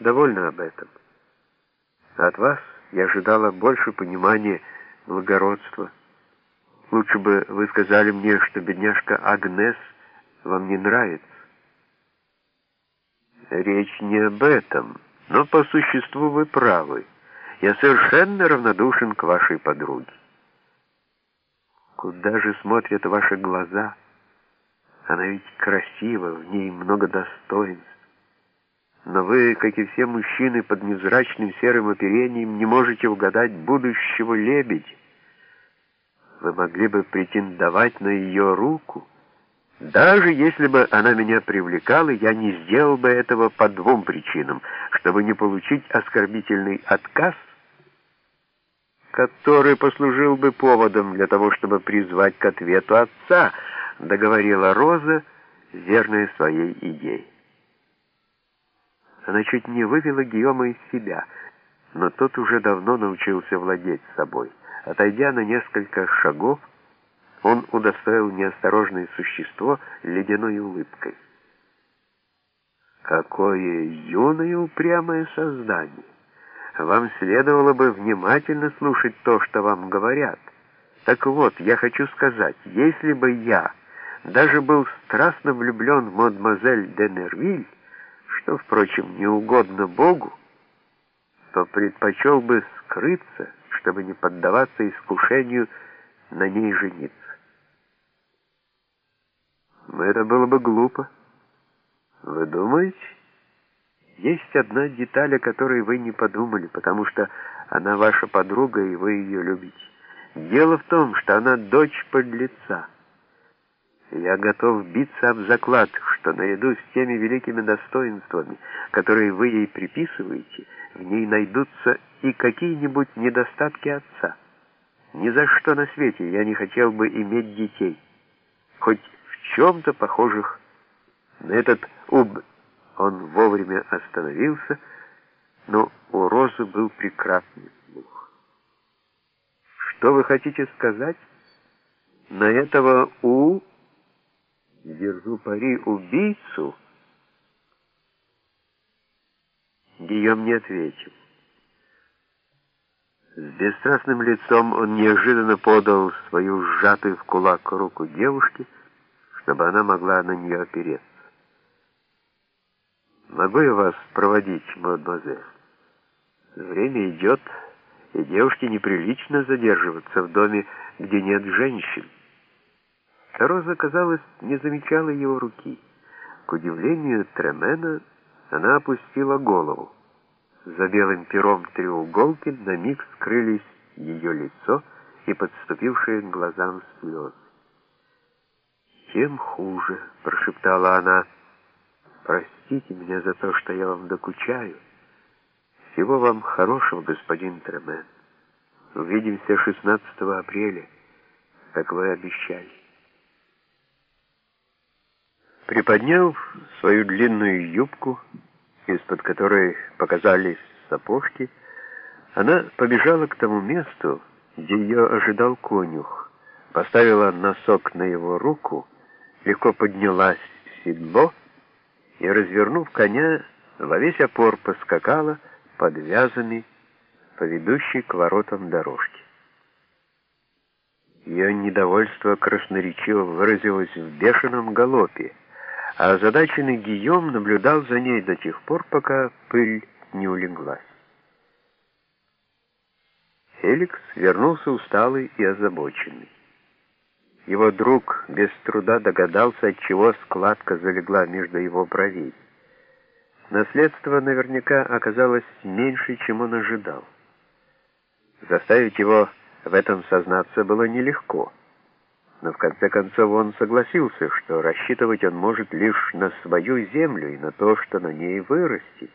довольна об этом. А от вас я ожидала больше понимания, благородства. Лучше бы вы сказали мне, что бедняжка Агнес вам не нравится. Речь не об этом, но по существу вы правы. Я совершенно равнодушен к вашей подруге. Куда же смотрят ваши глаза? Она ведь красива, в ней много достоинств. Но вы, как и все мужчины под невзрачным серым оперением, не можете угадать будущего лебедя. Вы могли бы претендовать на ее руку. Даже если бы она меня привлекала, я не сделал бы этого по двум причинам. Чтобы не получить оскорбительный отказ который послужил бы поводом для того, чтобы призвать к ответу отца, договорила Роза, верная своей идее. Она чуть не вывела Гийома из себя, но тот уже давно научился владеть собой. Отойдя на несколько шагов, он удостоил неосторожное существо ледяной улыбкой. Какое юное упрямое создание! Вам следовало бы внимательно слушать то, что вам говорят. Так вот, я хочу сказать, если бы я даже был страстно влюблен в мадемуазель де Нервиль, что, впрочем, не угодно Богу, то предпочел бы скрыться, чтобы не поддаваться искушению на ней жениться. Но это было бы глупо. Вы думаете? Есть одна деталь, о которой вы не подумали, потому что она ваша подруга, и вы ее любите. Дело в том, что она дочь подлеца. Я готов биться об заклад, что наряду с теми великими достоинствами, которые вы ей приписываете, в ней найдутся и какие-нибудь недостатки отца. Ни за что на свете я не хотел бы иметь детей, хоть в чем-то похожих на этот уб... Он вовремя остановился, но у Розы был прекрасный слух. «Что вы хотите сказать? На этого У, держу пари, убийцу?» Гийом не ответил. С бесстрастным лицом он неожиданно подал свою сжатую в кулак руку девушке, чтобы она могла на нее опереться. «Могу я вас проводить, мадемуазель? Время идет, и девушке неприлично задерживаться в доме, где нет женщин». Роза, казалось, не замечала его руки. К удивлению Тремена она опустила голову. За белым пером треуголки на миг скрылись ее лицо и подступившие к глазам слезы. «Тем хуже», — прошептала она, — Простите меня за то, что я вам докучаю. Всего вам хорошего, господин Тремен. Увидимся 16 апреля, как вы обещали. Приподняв свою длинную юбку, из-под которой показались сапожки, она побежала к тому месту, где ее ожидал конюх, поставила носок на его руку, легко поднялась в седло и, развернув коня, во весь опор поскакала под вязами по ведущей к воротам дорожки. Ее недовольство красноречиво выразилось в бешеном галопе, а озадаченный Гийом наблюдал за ней до тех пор, пока пыль не улеглась. Феликс вернулся усталый и озабоченный. Его друг без труда догадался, от чего складка залегла между его бровей. Наследство наверняка оказалось меньше, чем он ожидал. Заставить его в этом сознаться было нелегко. Но в конце концов он согласился, что рассчитывать он может лишь на свою землю и на то, что на ней вырастет,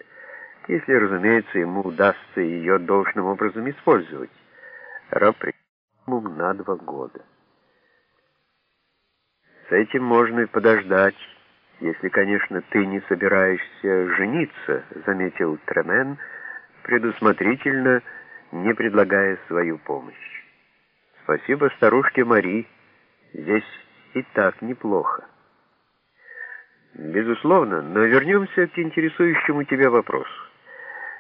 если, разумеется, ему удастся ее должным образом использовать. Раб на два года. С этим можно и подождать, если, конечно, ты не собираешься жениться, заметил Тремен, предусмотрительно не предлагая свою помощь. Спасибо старушке Мари, здесь и так неплохо. Безусловно, но вернемся к интересующему тебя вопросу.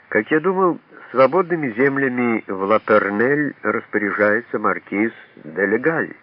Как я думал, свободными землями в Лапернель распоряжается маркиз де Легаль.